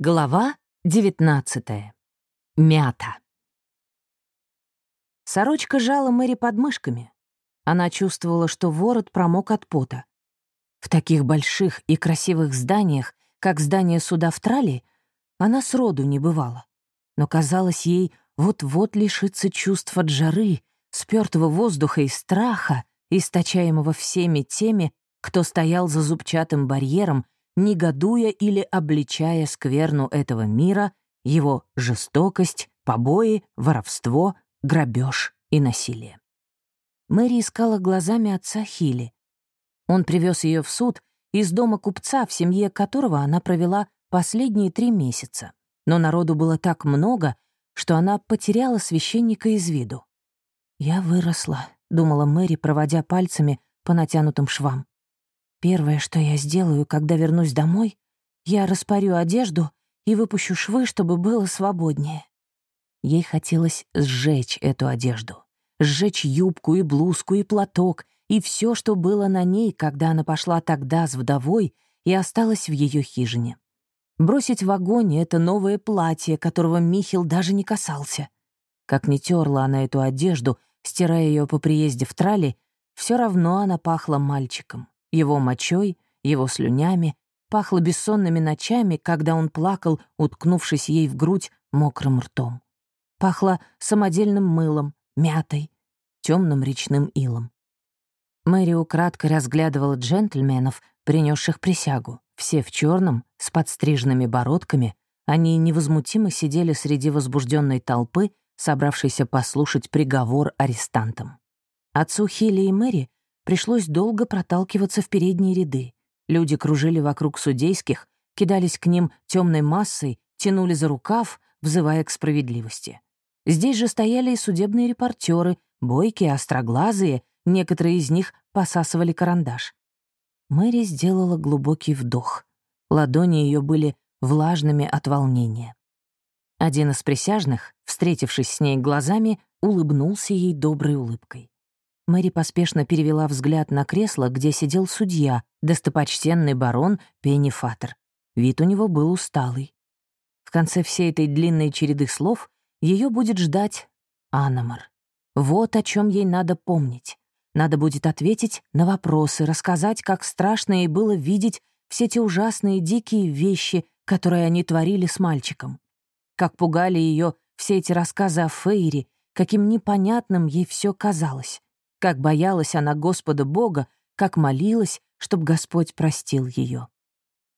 Глава 19. Мята. Сорочка жала Мэри под мышками. Она чувствовала, что ворот промок от пота. В таких больших и красивых зданиях, как здание суда в Трале, она сроду не бывала. Но казалось ей, вот-вот лишится чувств от жары, спёртого воздуха и страха, источаемого всеми теми, кто стоял за зубчатым барьером негодуя или обличая скверну этого мира, его жестокость, побои, воровство, грабеж и насилие. Мэри искала глазами отца Хилли. Он привез ее в суд из дома купца, в семье которого она провела последние три месяца. Но народу было так много, что она потеряла священника из виду. «Я выросла», — думала Мэри, проводя пальцами по натянутым швам. Первое, что я сделаю, когда вернусь домой, я распорю одежду и выпущу швы, чтобы было свободнее. Ей хотелось сжечь эту одежду, сжечь юбку и блузку и платок и все, что было на ней, когда она пошла тогда с вдовой и осталась в ее хижине. Бросить в огонь это новое платье, которого Михил даже не касался. Как не терла она эту одежду, стирая ее по приезде в трали, все равно она пахла мальчиком его мочой, его слюнями, пахло бессонными ночами, когда он плакал, уткнувшись ей в грудь мокрым ртом. Пахло самодельным мылом, мятой, темным речным илом. Мэри украдко разглядывала джентльменов, принесших присягу. Все в черном, с подстриженными бородками, они невозмутимо сидели среди возбужденной толпы, собравшейся послушать приговор арестантам. Отцу Хилли и Мэри Пришлось долго проталкиваться в передние ряды. Люди кружили вокруг судейских, кидались к ним темной массой, тянули за рукав, взывая к справедливости. Здесь же стояли и судебные репортеры, бойкие, остроглазые, некоторые из них посасывали карандаш. Мэри сделала глубокий вдох. Ладони ее были влажными от волнения. Один из присяжных, встретившись с ней глазами, улыбнулся ей доброй улыбкой. Мэри поспешно перевела взгляд на кресло, где сидел судья, достопочтенный барон Пенни Фаттер. Вид у него был усталый. В конце всей этой длинной череды слов ее будет ждать Аномар. Вот о чем ей надо помнить. Надо будет ответить на вопросы, рассказать, как страшно ей было видеть все эти ужасные дикие вещи, которые они творили с мальчиком. Как пугали ее все эти рассказы о Фейре, каким непонятным ей все казалось. Как боялась она Господа Бога, как молилась, чтоб Господь простил ее.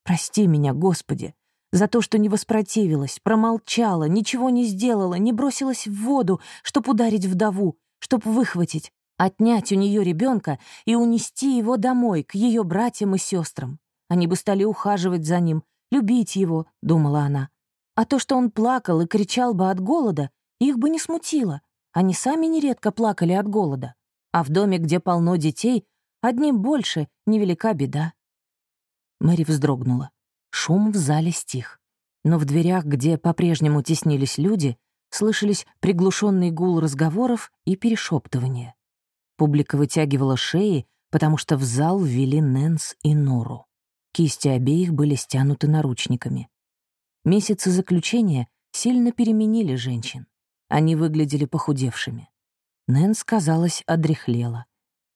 «Прости меня, Господи, за то, что не воспротивилась, промолчала, ничего не сделала, не бросилась в воду, чтоб ударить вдову, чтоб выхватить, отнять у нее ребенка и унести его домой, к ее братьям и сестрам. Они бы стали ухаживать за ним, любить его, — думала она. А то, что он плакал и кричал бы от голода, их бы не смутило. Они сами нередко плакали от голода. А в доме, где полно детей, одним больше, невелика беда. Мэри вздрогнула. Шум в зале стих. Но в дверях, где по-прежнему теснились люди, слышались приглушенный гул разговоров и перешептывания. Публика вытягивала шеи, потому что в зал ввели Нэнс и Нору. Кисти обеих были стянуты наручниками. Месяцы заключения сильно переменили женщин. Они выглядели похудевшими. Нэнс, казалось, одряхлела.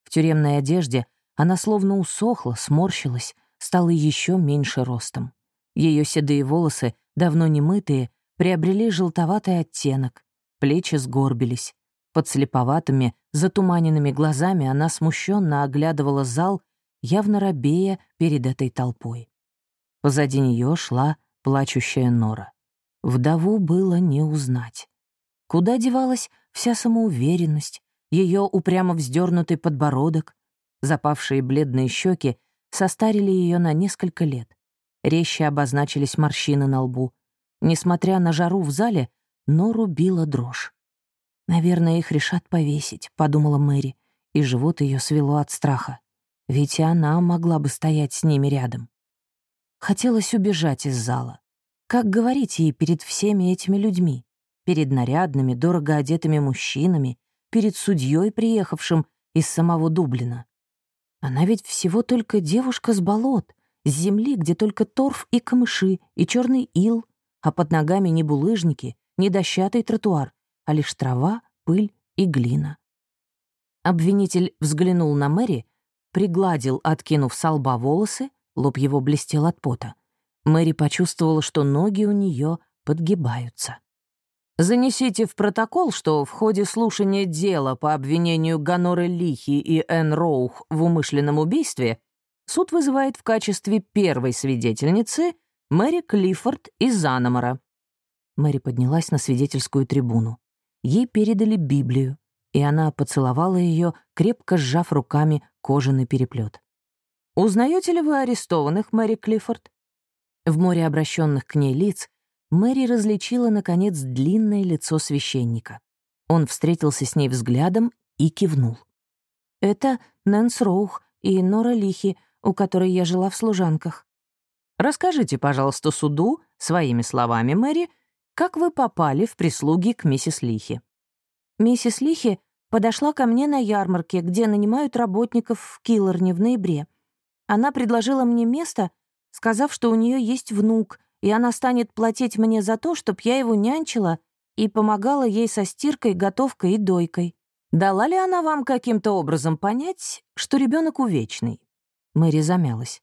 В тюремной одежде она словно усохла, сморщилась, стала еще меньше ростом. Ее седые волосы, давно не мытые, приобрели желтоватый оттенок, плечи сгорбились. Под слеповатыми, затуманенными глазами она смущенно оглядывала зал, явно робея перед этой толпой. Позади нее шла плачущая Нора. Вдову было не узнать. Куда девалась вся самоуверенность, ее упрямо вздернутый подбородок, запавшие бледные щеки состарили ее на несколько лет. Резче обозначились морщины на лбу. Несмотря на жару в зале, Нору била дрожь. «Наверное, их решат повесить», — подумала Мэри, и живот ее свело от страха. Ведь и она могла бы стоять с ними рядом. Хотелось убежать из зала. Как говорить ей перед всеми этими людьми? Перед нарядными, дорого одетыми мужчинами, перед судьей, приехавшим из самого Дублина. Она ведь всего только девушка с болот, с земли, где только торф и камыши, и черный ил, а под ногами не булыжники, не дощатый тротуар, а лишь трава, пыль и глина. Обвинитель взглянул на Мэри, пригладил, откинув со лба волосы, лоб его блестел от пота. Мэри почувствовала, что ноги у нее подгибаются. Занесите в протокол, что в ходе слушания дела по обвинению Ганоры Лихи и Энн Роух в умышленном убийстве суд вызывает в качестве первой свидетельницы Мэри Клиффорд из Заномора. Мэри поднялась на свидетельскую трибуну. Ей передали Библию, и она поцеловала ее, крепко сжав руками кожаный переплет. «Узнаете ли вы арестованных, Мэри Клиффорд?» В море обращенных к ней лиц Мэри различила, наконец, длинное лицо священника. Он встретился с ней взглядом и кивнул. «Это Нэнс Роух и Нора Лихи, у которой я жила в служанках. Расскажите, пожалуйста, суду, своими словами, Мэри, как вы попали в прислуги к миссис Лихи?» Миссис Лихи подошла ко мне на ярмарке, где нанимают работников в Киллорне в ноябре. Она предложила мне место, сказав, что у нее есть внук, и она станет платить мне за то, чтоб я его нянчила и помогала ей со стиркой, готовкой и дойкой. Дала ли она вам каким-то образом понять, что ребенок увечный? Мэри замялась.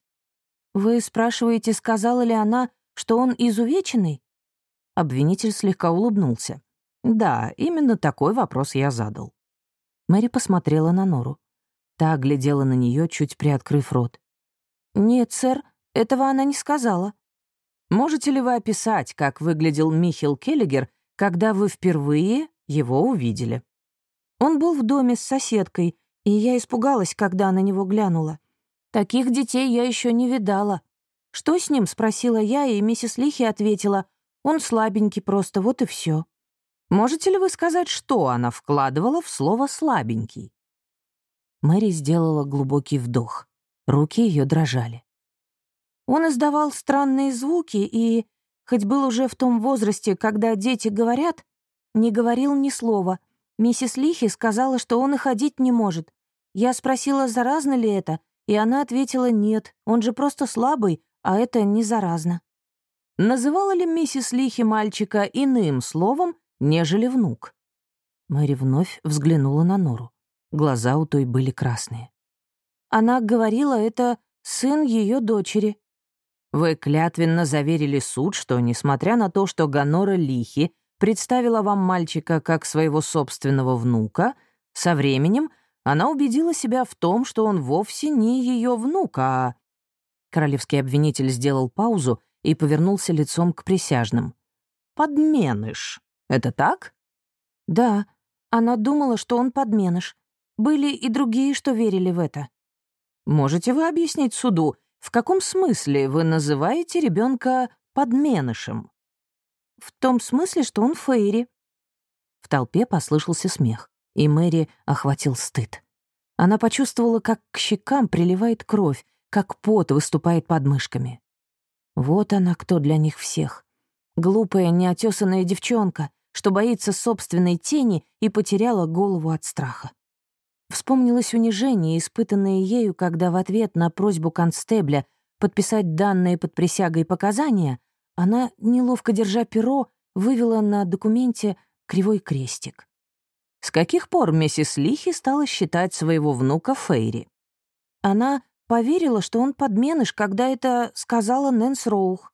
«Вы спрашиваете, сказала ли она, что он изувеченный?» Обвинитель слегка улыбнулся. «Да, именно такой вопрос я задал». Мэри посмотрела на Нору. Та глядела на нее, чуть приоткрыв рот. «Нет, сэр, этого она не сказала». «Можете ли вы описать, как выглядел Михил Келлигер, когда вы впервые его увидели?» Он был в доме с соседкой, и я испугалась, когда на него глянула. Таких детей я еще не видала. «Что с ним?» — спросила я, и миссис Лихи ответила. «Он слабенький просто, вот и все. Можете ли вы сказать, что она вкладывала в слово «слабенький»?» Мэри сделала глубокий вдох. Руки ее дрожали. Он издавал странные звуки и, хоть был уже в том возрасте, когда дети говорят, не говорил ни слова. Миссис Лихи сказала, что он и ходить не может. Я спросила, заразно ли это, и она ответила «нет, он же просто слабый, а это не заразно». Называла ли миссис Лихи мальчика иным словом, нежели внук. Мэри вновь взглянула на Нору. Глаза у той были красные. Она говорила, это сын ее дочери. Вы клятвенно заверили суд, что, несмотря на то, что Ганора Лихи представила вам мальчика как своего собственного внука, со временем она убедила себя в том, что он вовсе не ее внук, а... Королевский обвинитель сделал паузу и повернулся лицом к присяжным. «Подменыш. Это так?» «Да. Она думала, что он подменыш. Были и другие, что верили в это». «Можете вы объяснить суду, в каком смысле вы называете ребенка подменышем?» «В том смысле, что он Фейри». В толпе послышался смех, и Мэри охватил стыд. Она почувствовала, как к щекам приливает кровь, как пот выступает под мышками. Вот она кто для них всех. Глупая, неотесанная девчонка, что боится собственной тени и потеряла голову от страха. Вспомнилось унижение, испытанное ею, когда в ответ на просьбу констебля подписать данные под присягой показания, она, неловко держа перо, вывела на документе кривой крестик. С каких пор миссис Лихи стала считать своего внука Фейри? Она поверила, что он подменыш, когда это сказала Нэнс Роух.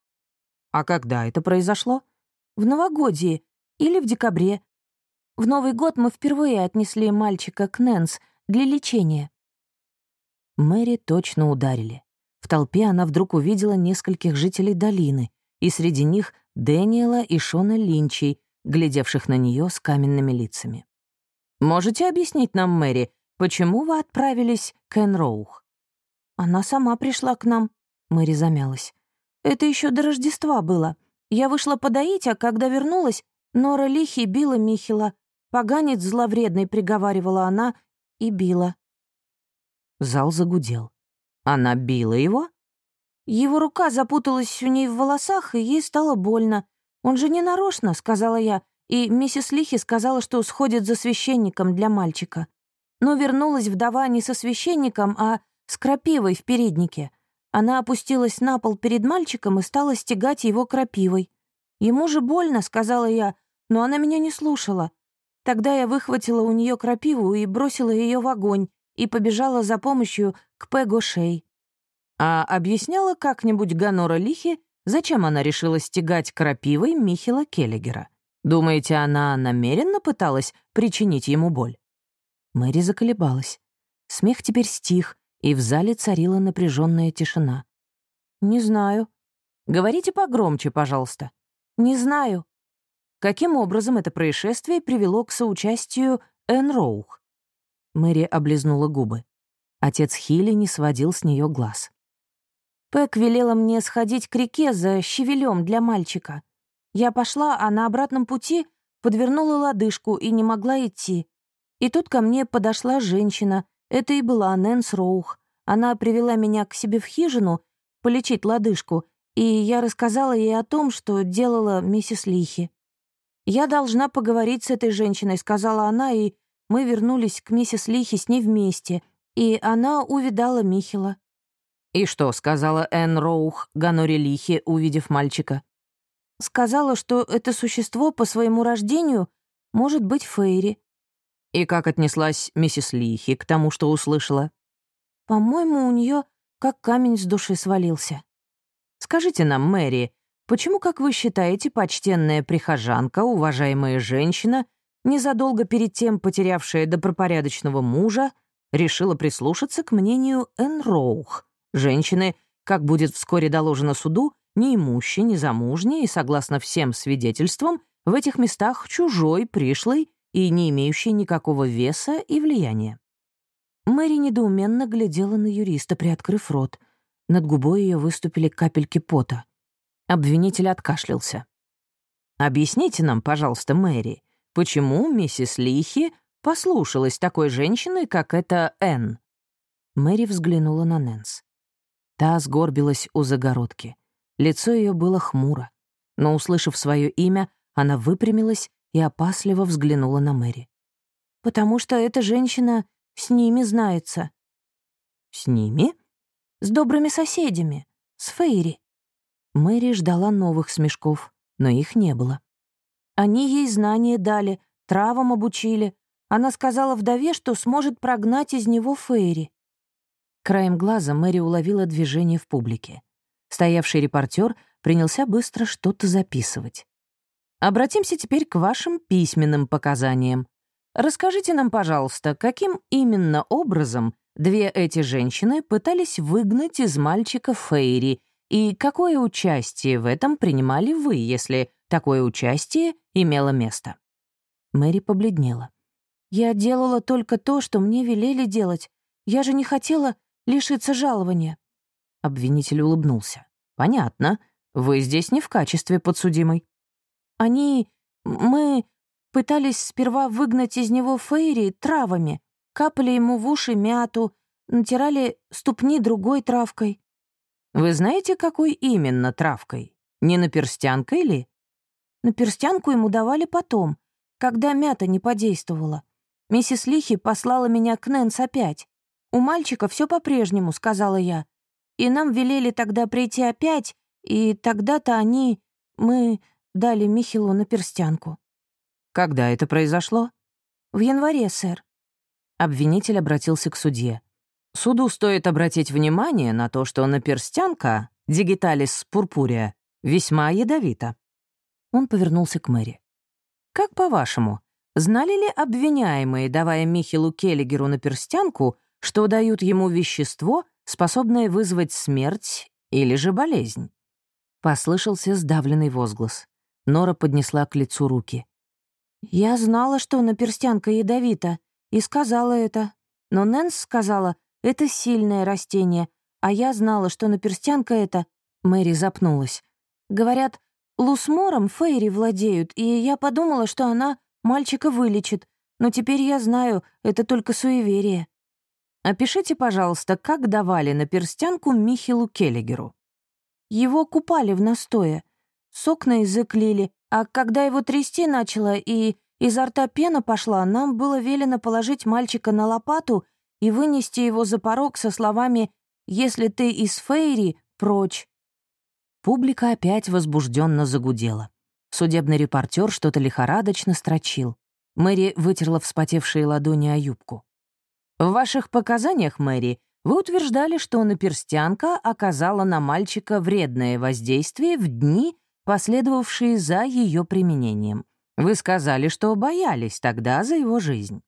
А когда это произошло? В новогодие, или в декабре. В Новый год мы впервые отнесли мальчика к Нэнс для лечения. Мэри точно ударили. В толпе она вдруг увидела нескольких жителей долины, и среди них Дэниела и Шона Линчей, глядевших на нее с каменными лицами. «Можете объяснить нам, Мэри, почему вы отправились к Энроух?» «Она сама пришла к нам», — Мэри замялась. «Это еще до Рождества было. Я вышла подоить, а когда вернулась, Нора Лихи била Михила. Поганец зловредный, приговаривала она, и била. Зал загудел. Она била его? Его рука запуталась у ней в волосах, и ей стало больно. Он же не нарочно, сказала я, и миссис Лихи сказала, что сходит за священником для мальчика. Но вернулась вдова не со священником, а с крапивой в переднике. Она опустилась на пол перед мальчиком и стала стегать его крапивой. «Ему же больно», — сказала я, но она меня не слушала. Тогда я выхватила у нее крапиву и бросила ее в огонь и побежала за помощью к Пего Шей. А объясняла как-нибудь Ганора Лихи, зачем она решила стегать крапивой Михила Келлигера? Думаете, она намеренно пыталась причинить ему боль? Мэри заколебалась. Смех теперь стих, и в зале царила напряженная тишина. «Не знаю». «Говорите погромче, пожалуйста». «Не знаю». Каким образом это происшествие привело к соучастию Энн Роух? Мэри облизнула губы. Отец Хилли не сводил с нее глаз. Пэк велела мне сходить к реке за щавелем для мальчика. Я пошла, а на обратном пути подвернула лодыжку и не могла идти. И тут ко мне подошла женщина. Это и была Нэнс Роух. Она привела меня к себе в хижину полечить лодыжку, и я рассказала ей о том, что делала миссис Лихи. «Я должна поговорить с этой женщиной», — сказала она, и мы вернулись к миссис Лихи с ней вместе, и она увидала Михила. «И что?» — сказала Энн Роух Ганори Лихи, увидев мальчика. «Сказала, что это существо по своему рождению может быть Фейри». «И как отнеслась миссис Лихи к тому, что услышала?» «По-моему, у нее как камень с души свалился. Скажите нам, Мэри, почему, как вы считаете, почтенная прихожанка, уважаемая женщина, незадолго перед тем потерявшая добропорядочного мужа, решила прислушаться к мнению Энн Роух, женщины, как будет вскоре доложено суду, неимущей, незамужней и, согласно всем свидетельствам, в этих местах чужой, пришлой и не имеющей никакого веса и влияния. Мэри недоуменно глядела на юриста, приоткрыв рот. Над губой ее выступили капельки пота. Обвинитель откашлялся. «Объясните нам, пожалуйста, Мэри, почему миссис Лихи послушалась такой женщины, как эта Энн?» Мэри взглянула на Нэнс. Та сгорбилась у загородки. Лицо ее было хмуро. Но, услышав свое имя, она выпрямилась и опасливо взглянула на Мэри. «Потому что эта женщина с ними знается». «С ними?» «С добрыми соседями. С Фейри». Мэри ждала новых смешков, но их не было. Они ей знания дали, травам обучили. Она сказала вдове, что сможет прогнать из него Фейри. Краем глаза Мэри уловила движение в публике. Стоявший репортер принялся быстро что-то записывать. Обратимся теперь к вашим письменным показаниям. Расскажите нам, пожалуйста, каким именно образом две эти женщины пытались выгнать из мальчика Фейри, и какое участие в этом принимали вы, если такое участие имело место?» Мэри побледнела. «Я делала только то, что мне велели делать. Я же не хотела лишиться жалования». Обвинитель улыбнулся. «Понятно. Вы здесь не в качестве подсудимой». «Они... мы... Пытались сперва выгнать из него Фейри травами, капали ему в уши мяту, натирали ступни другой травкой. Вы знаете, какой именно травкой? Не наперстянкой ли? Наперстянку ему давали потом, когда мята не подействовала. Миссис Лихи послала меня к Нэнс опять. «У мальчика все по-прежнему», — сказала я. «И нам велели тогда прийти опять, и тогда-то они... мы дали Михилу наперстянку». «Когда это произошло?» «В январе, сэр». Обвинитель обратился к судье. «Суду стоит обратить внимание на то, что наперстянка, дигиталис пурпурия, весьма ядовита». Он повернулся к Мэри. «Как по-вашему, знали ли обвиняемые, давая Михилу Келлигеру наперстянку, что дают ему вещество, способное вызвать смерть или же болезнь?» Послышался сдавленный возглас. Нора поднесла к лицу руки. «Я знала, что наперстянка ядовита, и сказала это. Но Нэнс сказала, это сильное растение, а я знала, что наперстянка это...» Мэри запнулась. «Говорят, лусмором Фейри владеют, и я подумала, что она мальчика вылечит, но теперь я знаю, это только суеверие». «Опишите, пожалуйста, как давали наперстянку Михилу Келлигеру?» «Его купали в настое. Сок на язык лили, а когда его трясти начало и изо рта пена пошла, нам было велено положить мальчика на лопату и вынести его за порог со словами «Если ты из Фейри, прочь». Публика опять возбужденно загудела. Судебный репортер что-то лихорадочно строчил. Мэри вытерла вспотевшие ладони о юбку. «В ваших показаниях, Мэри, вы утверждали, что наперстянка оказала на мальчика вредное воздействие в дни, последовавшие за ее применением. Вы сказали, что боялись тогда за его жизнь».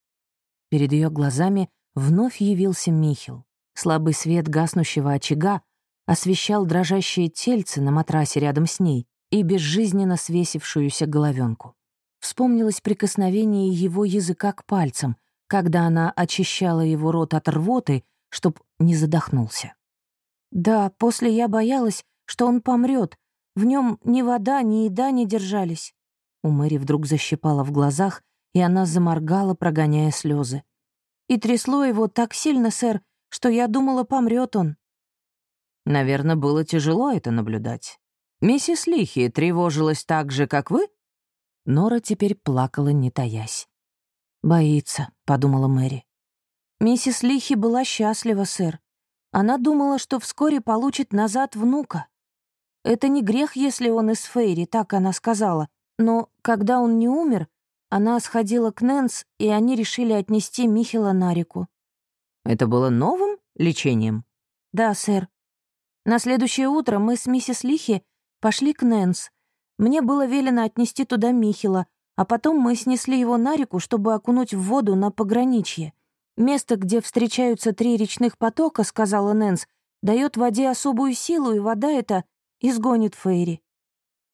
Перед ее глазами вновь явился Михил. Слабый свет гаснущего очага освещал дрожащее тельце на матрасе рядом с ней и безжизненно свесившуюся головенку. Вспомнилось прикосновение его языка к пальцам, когда она очищала его рот от рвоты, чтоб не задохнулся. «Да, после я боялась, что он помрет. В нем ни вода, ни еда не держались». У Мэри вдруг защипала в глазах, и она заморгала, прогоняя слезы. «И трясло его так сильно, сэр, что я думала, помрет он». Наверное, было тяжело это наблюдать. Миссис Лихи тревожилась так же, как вы? Нора теперь плакала, не таясь. «Боится», — подумала Мэри. «Миссис Лихи была счастлива, сэр. Она думала, что вскоре получит назад внука. Это не грех, если он из Фейри, так она сказала. Но когда он не умер, она сходила к Нэнс, и они решили отнести Михела на реку. Это было новым лечением? Да, сэр. На следующее утро мы с миссис Лихи пошли к Нэнс. Мне было велено отнести туда Михела, а потом мы снесли его на реку, чтобы окунуть в воду на пограничье. Место, где встречаются три речных потока, сказала Нэнс, дает воде особую силу, и вода эта изгонит Фейри.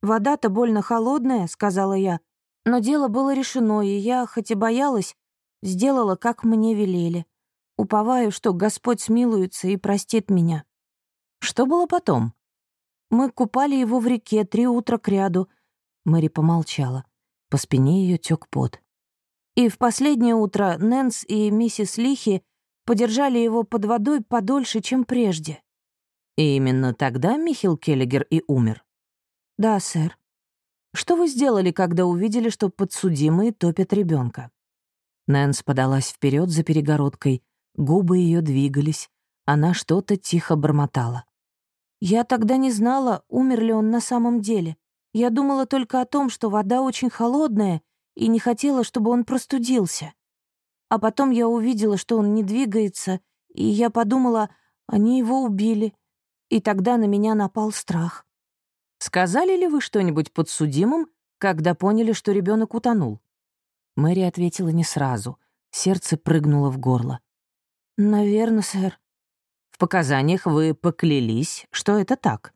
«Вода-то больно холодная», — сказала я. Но дело было решено, и я, хоть и боялась, сделала, как мне велели. Уповаю, что Господь смилуется и простит меня. Что было потом? Мы купали его в реке три утра кряду. Мэри помолчала. По спине ее тек пот. И в последнее утро Нэнс и миссис Лихи подержали его под водой подольше, чем прежде. И именно тогда Михил Келлигер и умер? Да, сэр. Что вы сделали, когда увидели, что подсудимые топят ребенка? Нэнс подалась вперед за перегородкой, губы ее двигались, она что-то тихо бормотала. Я тогда не знала, умер ли он на самом деле. Я думала только о том, что вода очень холодная, и не хотела, чтобы он простудился. А потом я увидела, что он не двигается, и я подумала, они его убили. И тогда на меня напал страх. Сказали ли вы что-нибудь подсудимым, когда поняли, что ребенок утонул? Мэри ответила не сразу. Сердце прыгнуло в горло. «Наверное, сэр. В показаниях вы поклялись, что это так.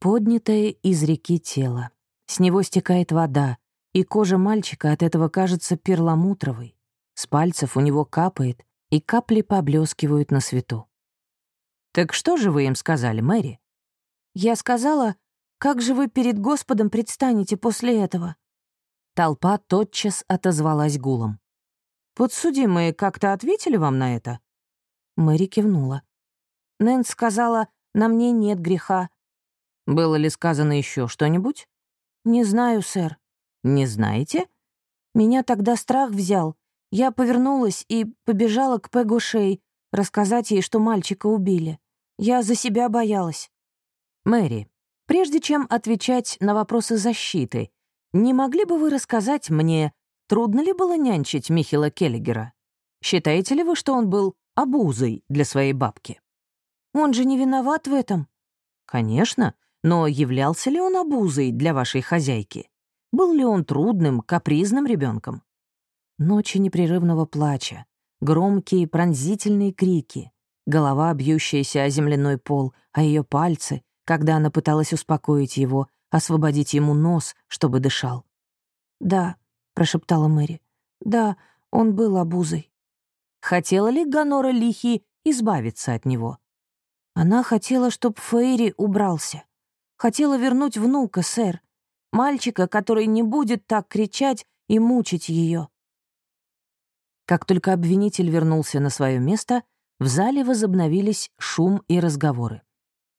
Поднятое из реки тело. С него стекает вода, и кожа мальчика от этого кажется перламутровой. С пальцев у него капает, и капли поблескивают на свету. «Так что же вы им сказали, Мэри?» «Я сказала, как же вы перед Господом предстанете после этого?» Толпа тотчас отозвалась гулом. «Подсудимые как-то ответили вам на это?» Мэри кивнула. Нэнс сказала, на мне нет греха. Было ли сказано еще что-нибудь? Не знаю, сэр. Не знаете? Меня тогда страх взял. Я повернулась и побежала к Пегу Шей, рассказать ей, что мальчика убили. Я за себя боялась. Мэри, прежде чем отвечать на вопросы защиты, не могли бы вы рассказать мне, трудно ли было нянчить Михила Келлигера? Считаете ли вы, что он был обузой для своей бабки. Он же не виноват в этом. Конечно, но являлся ли он обузой для вашей хозяйки? Был ли он трудным, капризным ребенком? Ночи непрерывного плача, громкие пронзительные крики, голова, бьющаяся о земляной пол, а ее пальцы, когда она пыталась успокоить его, освободить ему нос, чтобы дышал. «Да», — прошептала Мэри, — «да, он был обузой». Хотела ли Ганора Лихи избавиться от него? Она хотела, чтобы Фейри убрался. Хотела вернуть внука, сэр. Мальчика, который не будет так кричать и мучить ее. Как только обвинитель вернулся на свое место, в зале возобновились шум и разговоры.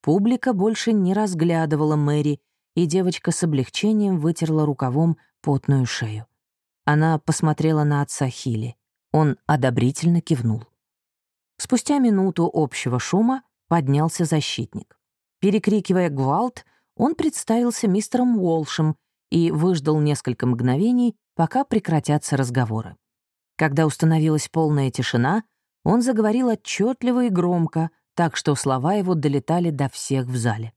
Публика больше не разглядывала Мэри, и девочка с облегчением вытерла рукавом потную шею. Она посмотрела на отца Хили. Он одобрительно кивнул. Спустя минуту общего шума поднялся защитник. Перекрикивая гвалт, он представился мистером Уолшем и выждал несколько мгновений, пока прекратятся разговоры. Когда установилась полная тишина, он заговорил отчетливо и громко, так что слова его долетали до всех в зале.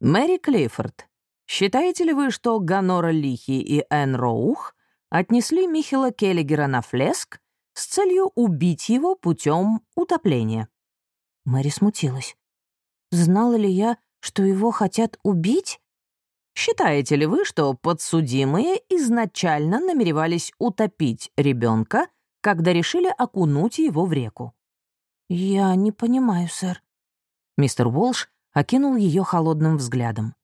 «Мэри Клиффорд, считаете ли вы, что Ганора Лихи и Энн Роух отнесли Михела Келлигера на флеск с целью убить его путем утопления?» Мэри смутилась. «Знала ли я, что его хотят убить?» Считаете ли вы, что подсудимые изначально намеревались утопить ребенка, когда решили окунуть его в реку? «Я не понимаю, сэр». Мистер Уолш окинул ее холодным взглядом.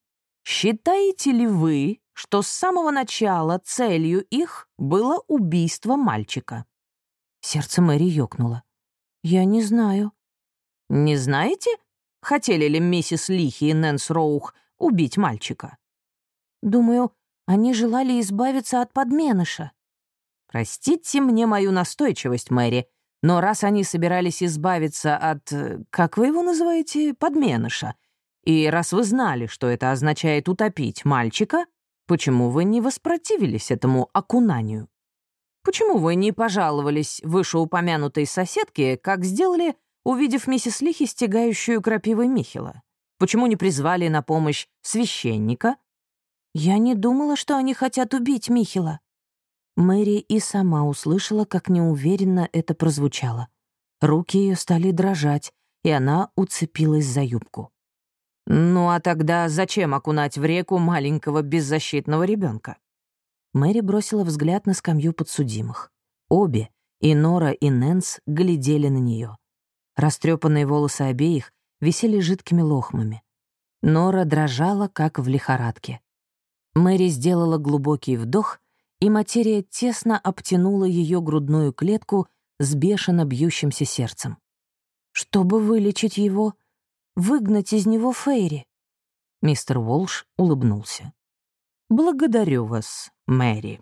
«Считаете ли вы, что с самого начала целью их было убийство мальчика?» Сердце Мэри ёкнуло. «Я не знаю». «Не знаете, хотели ли миссис Лихи и Нэнс Роух убить мальчика?» Думаю, они желали избавиться от подменыша. Простите мне мою настойчивость, Мэри, но раз они собирались избавиться от, э, как вы его называете, подменыша, и раз вы знали, что это означает утопить мальчика, почему вы не воспротивились этому окунанию? Почему вы не пожаловались вышеупомянутой соседке, как сделали, увидев миссис Лихи, стягающую крапивой Михела? Почему не призвали на помощь священника, «Я не думала, что они хотят убить Михила». Мэри и сама услышала, как неуверенно это прозвучало. Руки ее стали дрожать, и она уцепилась за юбку. «Ну а тогда зачем окунать в реку маленького беззащитного ребенка? Мэри бросила взгляд на скамью подсудимых. Обе, и Нора, и Нэнс, глядели на нее. Растрепанные волосы обеих висели жидкими лохмами. Нора дрожала, как в лихорадке. Мэри сделала глубокий вдох, и материя тесно обтянула ее грудную клетку с бешено бьющимся сердцем. «Чтобы вылечить его, выгнать из него Фейри». Мистер Волш улыбнулся. «Благодарю вас, Мэри».